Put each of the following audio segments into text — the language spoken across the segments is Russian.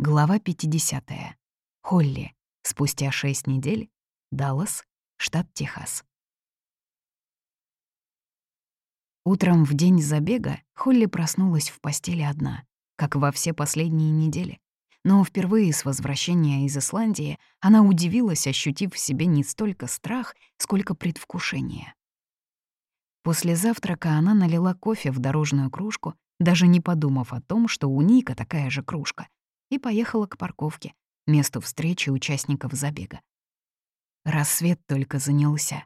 Глава 50. Холли. Спустя 6 недель. Даллас, штат Техас. Утром в день забега Холли проснулась в постели одна, как во все последние недели. Но впервые с возвращения из Исландии она удивилась, ощутив в себе не столько страх, сколько предвкушение. После завтрака она налила кофе в дорожную кружку, даже не подумав о том, что у Ника такая же кружка, и поехала к парковке, месту встречи участников забега. Рассвет только занялся.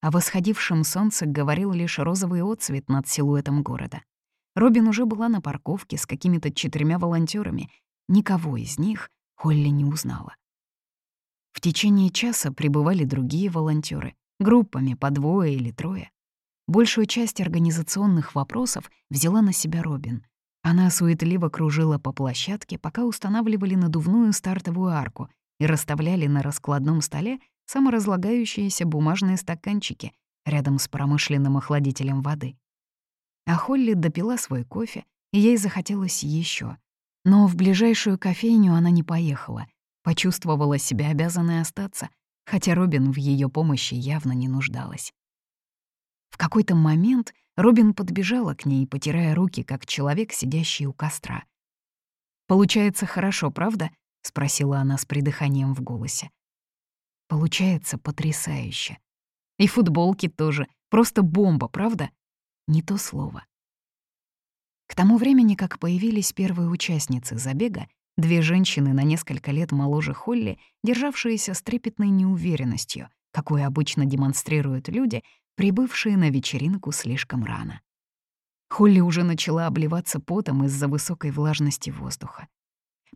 О восходившем солнце говорил лишь розовый отцвет над силуэтом города. Робин уже была на парковке с какими-то четырьмя волонтерами. Никого из них Холли не узнала. В течение часа прибывали другие волонтеры, группами по двое или трое. Большую часть организационных вопросов взяла на себя Робин. Она суетливо кружила по площадке, пока устанавливали надувную стартовую арку и расставляли на раскладном столе саморазлагающиеся бумажные стаканчики рядом с промышленным охладителем воды. А Холли допила свой кофе, и ей захотелось еще. Но в ближайшую кофейню она не поехала, почувствовала себя обязанной остаться, хотя Робин в ее помощи явно не нуждалась. В какой-то момент Робин подбежала к ней, потирая руки, как человек, сидящий у костра. «Получается хорошо, правда?» — спросила она с придыханием в голосе. «Получается потрясающе. И футболки тоже. Просто бомба, правда?» Не то слово. К тому времени, как появились первые участницы забега, две женщины на несколько лет моложе Холли, державшиеся с трепетной неуверенностью, какую обычно демонстрируют люди, прибывшие на вечеринку слишком рано. Холли уже начала обливаться потом из-за высокой влажности воздуха.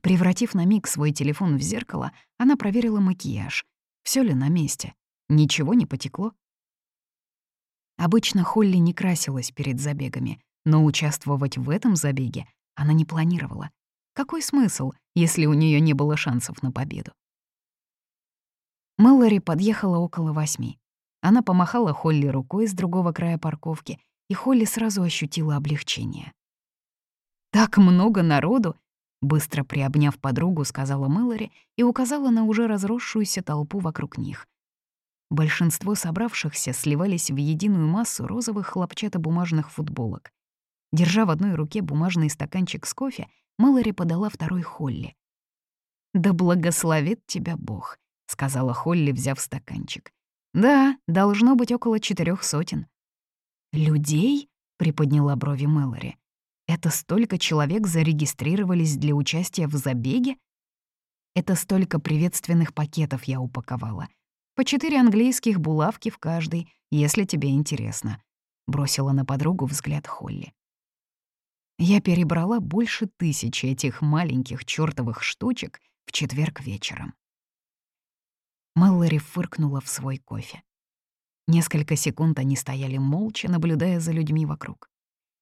Превратив на миг свой телефон в зеркало, она проверила макияж. Все ли на месте? Ничего не потекло? Обычно Холли не красилась перед забегами, но участвовать в этом забеге она не планировала. Какой смысл, если у нее не было шансов на победу? Мэлори подъехала около восьми. Она помахала Холли рукой с другого края парковки, и Холли сразу ощутила облегчение. «Так много народу!» — быстро приобняв подругу, сказала Мэлори и указала на уже разросшуюся толпу вокруг них. Большинство собравшихся сливались в единую массу розовых хлопчатобумажных футболок. Держа в одной руке бумажный стаканчик с кофе, Мэлори подала второй Холли. «Да благословит тебя Бог», — сказала Холли, взяв стаканчик. «Да, должно быть около четырех сотен». «Людей?» — приподняла брови Мэлори. «Это столько человек зарегистрировались для участия в забеге?» «Это столько приветственных пакетов я упаковала. По четыре английских булавки в каждой, если тебе интересно», — бросила на подругу взгляд Холли. Я перебрала больше тысячи этих маленьких чёртовых штучек в четверг вечером. Мэллори фыркнула в свой кофе. Несколько секунд они стояли молча, наблюдая за людьми вокруг.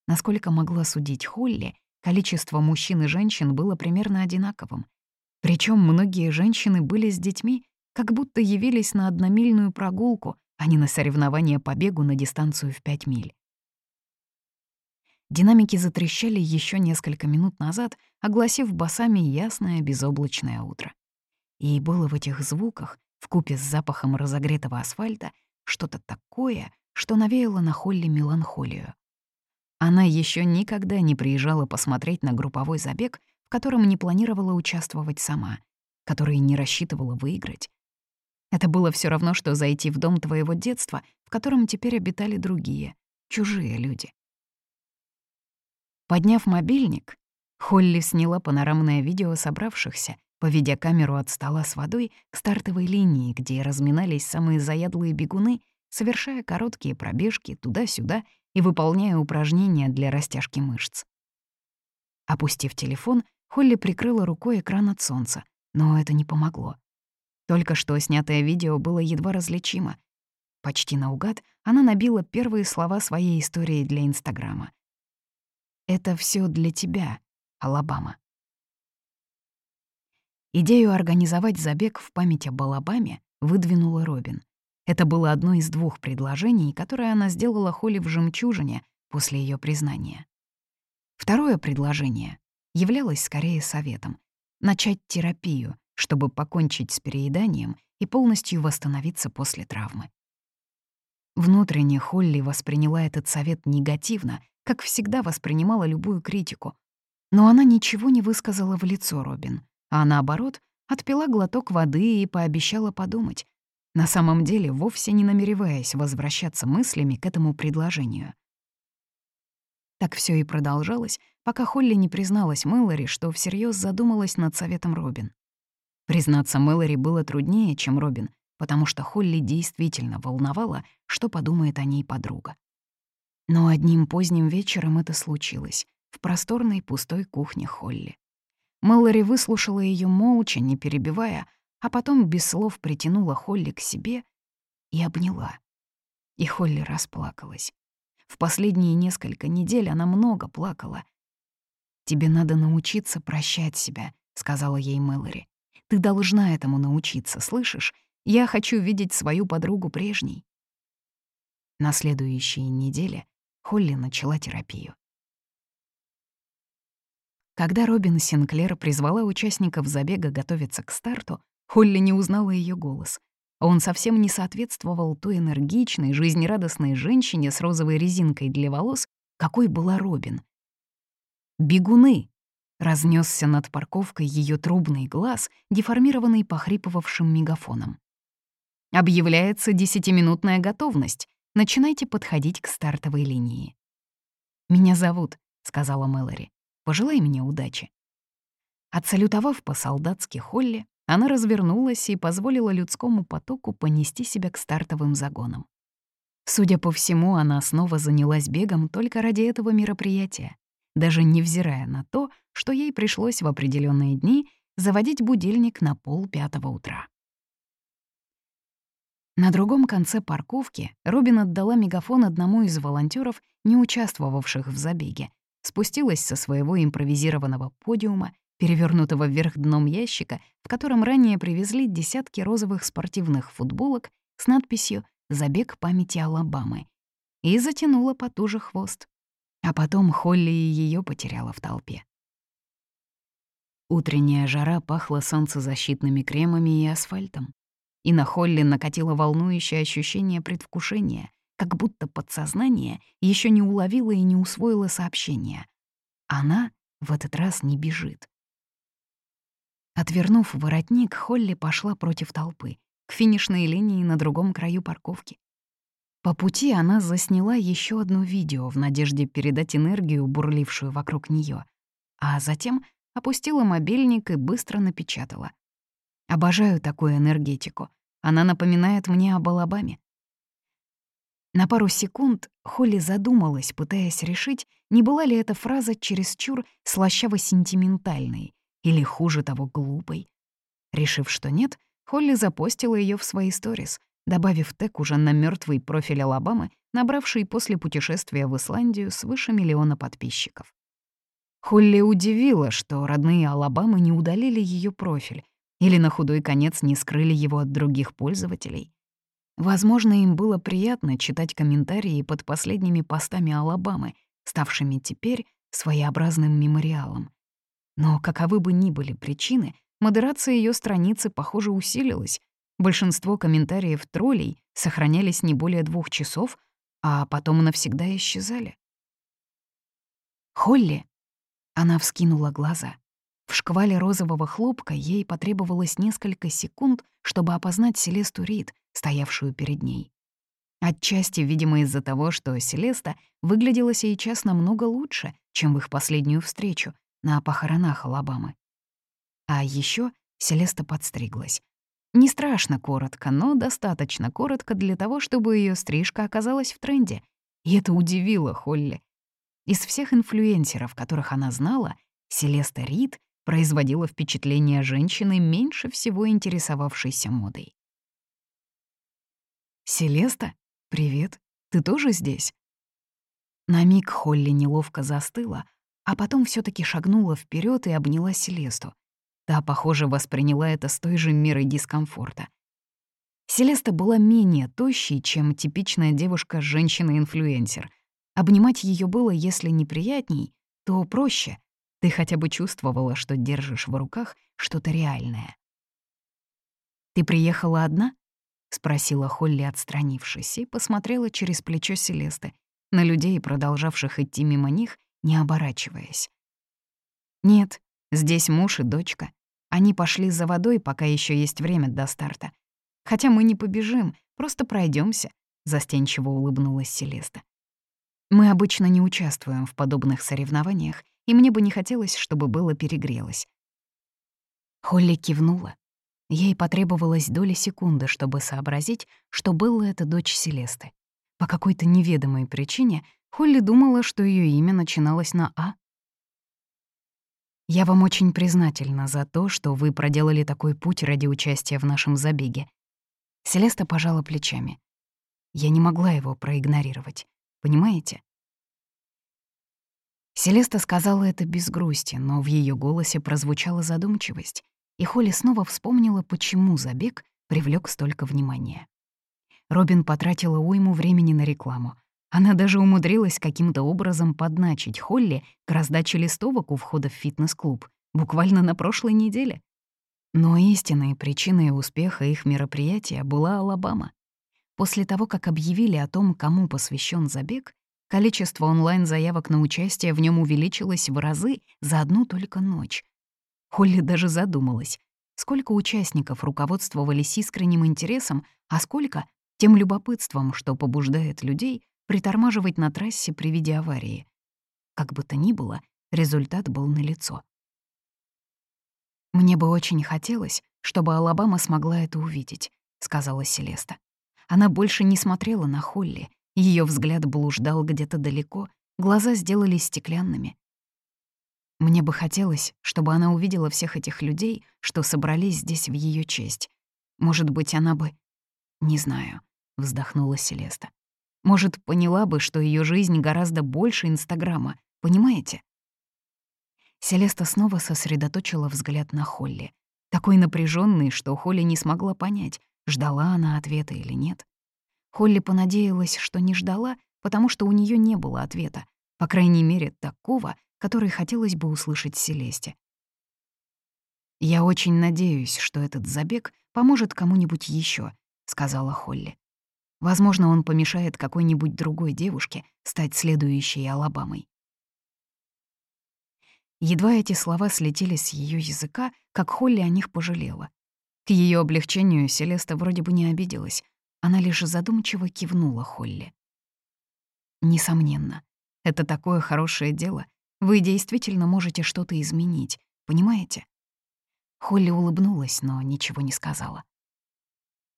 Насколько могла судить Холли, количество мужчин и женщин было примерно одинаковым. Причем многие женщины были с детьми, как будто явились на одномильную прогулку, а не на соревнование по бегу на дистанцию в 5 миль. Динамики затрещали еще несколько минут назад, огласив басами ясное безоблачное утро. И было в этих звуках, в купе с запахом разогретого асфальта что-то такое, что навеяло на Холли меланхолию. Она еще никогда не приезжала посмотреть на групповой забег, в котором не планировала участвовать сама, который не рассчитывала выиграть. Это было все равно, что зайти в дом твоего детства, в котором теперь обитали другие, чужие люди. Подняв мобильник, Холли сняла панорамное видео собравшихся поведя камеру от стола с водой к стартовой линии, где разминались самые заядлые бегуны, совершая короткие пробежки туда-сюда и выполняя упражнения для растяжки мышц. Опустив телефон, Холли прикрыла рукой экран от солнца, но это не помогло. Только что снятое видео было едва различимо. Почти наугад она набила первые слова своей истории для Инстаграма. «Это все для тебя, Алабама». Идею организовать забег в память об Алабаме выдвинула Робин. Это было одно из двух предложений, которые она сделала Холли в «Жемчужине» после ее признания. Второе предложение являлось скорее советом. начать терапию, чтобы покончить с перееданием и полностью восстановиться после травмы. Внутренне Холли восприняла этот совет негативно, как всегда воспринимала любую критику. Но она ничего не высказала в лицо Робин, а наоборот, отпила глоток воды и пообещала подумать, на самом деле вовсе не намереваясь возвращаться мыслями к этому предложению. Так все и продолжалось, пока Холли не призналась Мэлори, что всерьез задумалась над советом Робин. Признаться Мэлори было труднее, чем Робин, потому что Холли действительно волновала, что подумает о ней подруга. Но одним поздним вечером это случилось, в просторной пустой кухне Холли. Мэлори выслушала ее молча, не перебивая, а потом без слов притянула Холли к себе и обняла. И Холли расплакалась. В последние несколько недель она много плакала. «Тебе надо научиться прощать себя», — сказала ей Мэлори. «Ты должна этому научиться, слышишь? Я хочу видеть свою подругу прежней». На следующей неделе Холли начала терапию. Когда Робин Синклер призвала участников забега готовиться к старту, Холли не узнала ее голос. Он совсем не соответствовал той энергичной, жизнерадостной женщине с розовой резинкой для волос, какой была Робин. «Бегуны!» — разнесся над парковкой ее трубный глаз, деформированный похрипывавшим мегафоном. Объявляется десятиминутная готовность. Начинайте подходить к стартовой линии. «Меня зовут», — сказала Мэлори. «Пожелай мне удачи». Отсалютовав по-солдатски Холли, она развернулась и позволила людскому потоку понести себя к стартовым загонам. Судя по всему, она снова занялась бегом только ради этого мероприятия, даже невзирая на то, что ей пришлось в определенные дни заводить будильник на пол пятого утра. На другом конце парковки Робин отдала мегафон одному из волонтеров, не участвовавших в забеге, спустилась со своего импровизированного подиума, перевернутого вверх дном ящика, в котором ранее привезли десятки розовых спортивных футболок с надписью «Забег памяти Алабамы», и затянула потуже хвост. А потом Холли ее потеряла в толпе. Утренняя жара пахла солнцезащитными кремами и асфальтом. И на Холли накатило волнующее ощущение предвкушения, как будто подсознание еще не уловило и не усвоило сообщение. Она в этот раз не бежит. Отвернув воротник, Холли пошла против толпы, к финишной линии на другом краю парковки. По пути она засняла еще одно видео в надежде передать энергию, бурлившую вокруг нее, а затем опустила мобильник и быстро напечатала. Обожаю такую энергетику. Она напоминает мне об Алабаме. На пару секунд Холли задумалась, пытаясь решить, не была ли эта фраза чересчур слащаво-сентиментальной или, хуже того, глупой. Решив, что нет, Холли запостила ее в свои сторис, добавив тег уже на мертвый профиль Алабамы, набравший после путешествия в Исландию свыше миллиона подписчиков. Холли удивила, что родные Алабамы не удалили ее профиль, или на худой конец не скрыли его от других пользователей. Возможно, им было приятно читать комментарии под последними постами Алабамы, ставшими теперь своеобразным мемориалом. Но каковы бы ни были причины, модерация ее страницы, похоже, усилилась. Большинство комментариев троллей сохранялись не более двух часов, а потом навсегда исчезали. «Холли!» — она вскинула глаза. В шквале розового хлопка ей потребовалось несколько секунд, чтобы опознать Селесту Рид, стоявшую перед ней. Отчасти, видимо, из-за того, что Селеста выглядела сейчас намного лучше, чем в их последнюю встречу на похоронах Алабамы. А еще Селеста подстриглась. Не страшно коротко, но достаточно коротко для того, чтобы ее стрижка оказалась в тренде. И это удивило Холли. Из всех инфлюенсеров, которых она знала, Селеста Рид производила впечатление женщины, меньше всего интересовавшейся модой. «Селеста, привет, ты тоже здесь?» На миг Холли неловко застыла, а потом все таки шагнула вперед и обняла Селесту. Та, похоже, восприняла это с той же мерой дискомфорта. Селеста была менее тощей, чем типичная девушка-женщина-инфлюенсер. Обнимать ее было, если неприятней, то проще, Ты хотя бы чувствовала, что держишь в руках что-то реальное. «Ты приехала одна?» — спросила Холли, отстранившись, и посмотрела через плечо Селесты на людей, продолжавших идти мимо них, не оборачиваясь. «Нет, здесь муж и дочка. Они пошли за водой, пока еще есть время до старта. Хотя мы не побежим, просто пройдемся, застенчиво улыбнулась Селеста. Мы обычно не участвуем в подобных соревнованиях, и мне бы не хотелось, чтобы было перегрелось. Холли кивнула. Ей потребовалось доля секунды, чтобы сообразить, что Белла — это дочь Селесты. По какой-то неведомой причине Холли думала, что ее имя начиналось на «А». «Я вам очень признательна за то, что вы проделали такой путь ради участия в нашем забеге». Селеста пожала плечами. Я не могла его проигнорировать. Понимаете? Селеста сказала это без грусти, но в ее голосе прозвучала задумчивость, и Холли снова вспомнила, почему забег привлек столько внимания. Робин потратила уйму времени на рекламу. Она даже умудрилась каким-то образом подначить Холли к раздаче листовок у входа в фитнес-клуб, буквально на прошлой неделе. Но истинной причиной успеха их мероприятия была Алабама. После того, как объявили о том, кому посвящен забег, количество онлайн-заявок на участие в нем увеличилось в разы за одну только ночь. Холли даже задумалась, сколько участников руководствовались искренним интересом, а сколько — тем любопытством, что побуждает людей притормаживать на трассе при виде аварии. Как бы то ни было, результат был налицо. «Мне бы очень хотелось, чтобы Алабама смогла это увидеть», — сказала Селеста. Она больше не смотрела на Холли. Ее взгляд блуждал где-то далеко, глаза сделались стеклянными. Мне бы хотелось, чтобы она увидела всех этих людей, что собрались здесь в ее честь. Может быть, она бы... Не знаю, вздохнула Селеста. Может, поняла бы, что ее жизнь гораздо больше Инстаграма, понимаете? Селеста снова сосредоточила взгляд на Холли. Такой напряженный, что Холли не смогла понять, ждала она ответа или нет. Холли понадеялась, что не ждала, потому что у нее не было ответа, по крайней мере, такого, который хотелось бы услышать Селесте. «Я очень надеюсь, что этот забег поможет кому-нибудь еще, сказала Холли. «Возможно, он помешает какой-нибудь другой девушке стать следующей Алабамой». Едва эти слова слетели с ее языка, как Холли о них пожалела. К ее облегчению Селеста вроде бы не обиделась. Она лишь задумчиво кивнула Холли. «Несомненно, это такое хорошее дело. Вы действительно можете что-то изменить, понимаете?» Холли улыбнулась, но ничего не сказала.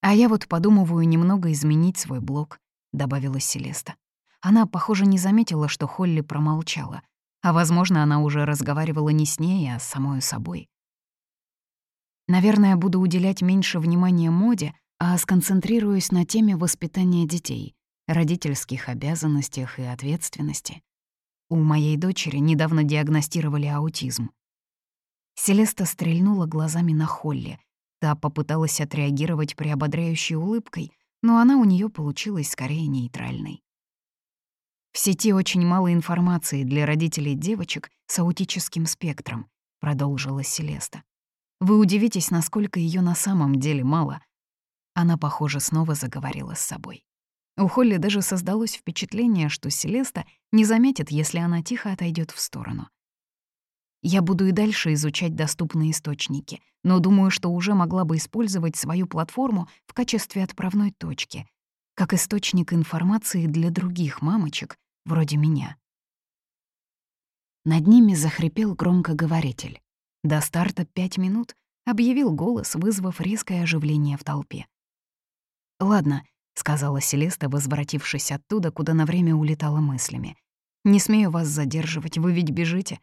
«А я вот подумываю немного изменить свой блог», — добавила Селеста. Она, похоже, не заметила, что Холли промолчала, а, возможно, она уже разговаривала не с ней, а с самой собой. Наверное, буду уделять меньше внимания моде, а сконцентрируюсь на теме воспитания детей, родительских обязанностях и ответственности. У моей дочери недавно диагностировали аутизм. Селеста стрельнула глазами на Холли. Та попыталась отреагировать приободряющей улыбкой, но она у нее получилась скорее нейтральной. В сети очень мало информации для родителей девочек с аутическим спектром, продолжила Селеста. Вы удивитесь, насколько ее на самом деле мало. Она, похоже, снова заговорила с собой. У Холли даже создалось впечатление, что Селеста не заметит, если она тихо отойдет в сторону. Я буду и дальше изучать доступные источники, но думаю, что уже могла бы использовать свою платформу в качестве отправной точки, как источник информации для других мамочек, вроде меня. Над ними захрипел громкоговоритель. До старта пять минут, объявил голос, вызвав резкое оживление в толпе. «Ладно», — сказала Селеста, возвратившись оттуда, куда на время улетала мыслями. «Не смею вас задерживать, вы ведь бежите».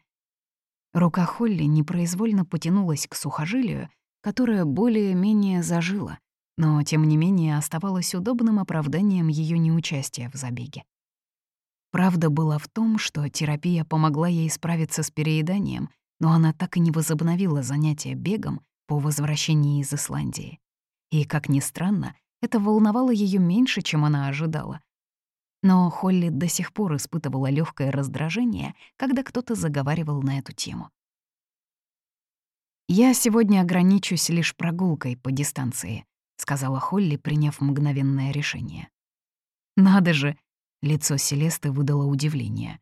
Рука Холли непроизвольно потянулась к сухожилию, которое более-менее зажило, но, тем не менее, оставалось удобным оправданием ее неучастия в забеге. Правда была в том, что терапия помогла ей справиться с перееданием — но она так и не возобновила занятия бегом по возвращении из Исландии. И, как ни странно, это волновало ее меньше, чем она ожидала. Но Холли до сих пор испытывала легкое раздражение, когда кто-то заговаривал на эту тему. «Я сегодня ограничусь лишь прогулкой по дистанции», — сказала Холли, приняв мгновенное решение. «Надо же!» — лицо Селесты выдало удивление.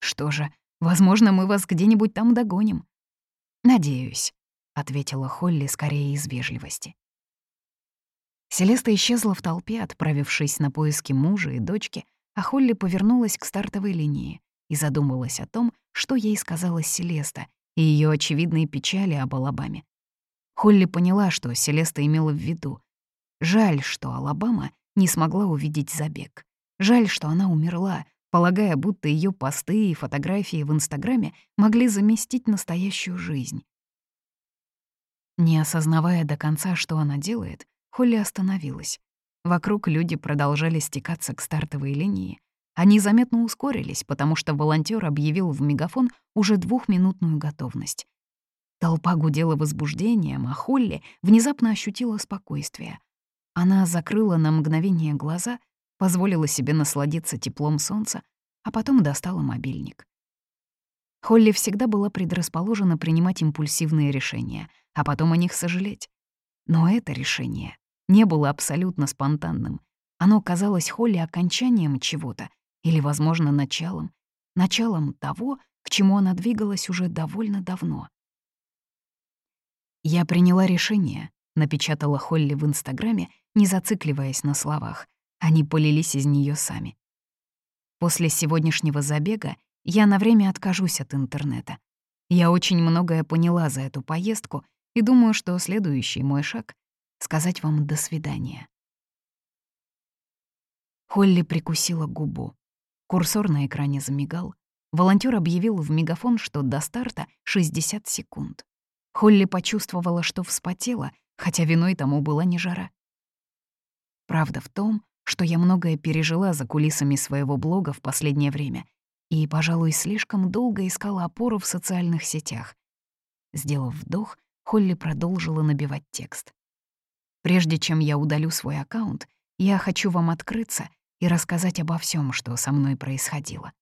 «Что же, возможно, мы вас где-нибудь там догоним». «Надеюсь», — ответила Холли скорее из вежливости. Селеста исчезла в толпе, отправившись на поиски мужа и дочки, а Холли повернулась к стартовой линии и задумалась о том, что ей сказала Селеста и ее очевидные печали об Алабаме. Холли поняла, что Селеста имела в виду. Жаль, что Алабама не смогла увидеть забег. Жаль, что она умерла, полагая, будто ее посты и фотографии в Инстаграме могли заместить настоящую жизнь. Не осознавая до конца, что она делает, Холли остановилась. Вокруг люди продолжали стекаться к стартовой линии. Они заметно ускорились, потому что волонтер объявил в мегафон уже двухминутную готовность. Толпа гудела возбуждением, а Холли внезапно ощутила спокойствие. Она закрыла на мгновение глаза, позволила себе насладиться теплом солнца, а потом достала мобильник. Холли всегда была предрасположена принимать импульсивные решения, а потом о них сожалеть. Но это решение не было абсолютно спонтанным. Оно казалось Холли окончанием чего-то или, возможно, началом. Началом того, к чему она двигалась уже довольно давно. «Я приняла решение», — напечатала Холли в Инстаграме, не зацикливаясь на словах. Они полились из нее сами. После сегодняшнего забега я на время откажусь от интернета. Я очень многое поняла за эту поездку и думаю, что следующий мой шаг сказать вам «до свидания». Холли прикусила губу. Курсор на экране замигал. Волонтер объявил в мегафон, что до старта 60 секунд. Холли почувствовала, что вспотела, хотя виной тому была не жара. Правда в том, что я многое пережила за кулисами своего блога в последнее время и, пожалуй, слишком долго искала опору в социальных сетях. Сделав вдох, Холли продолжила набивать текст. Прежде чем я удалю свой аккаунт, я хочу вам открыться и рассказать обо всем, что со мной происходило.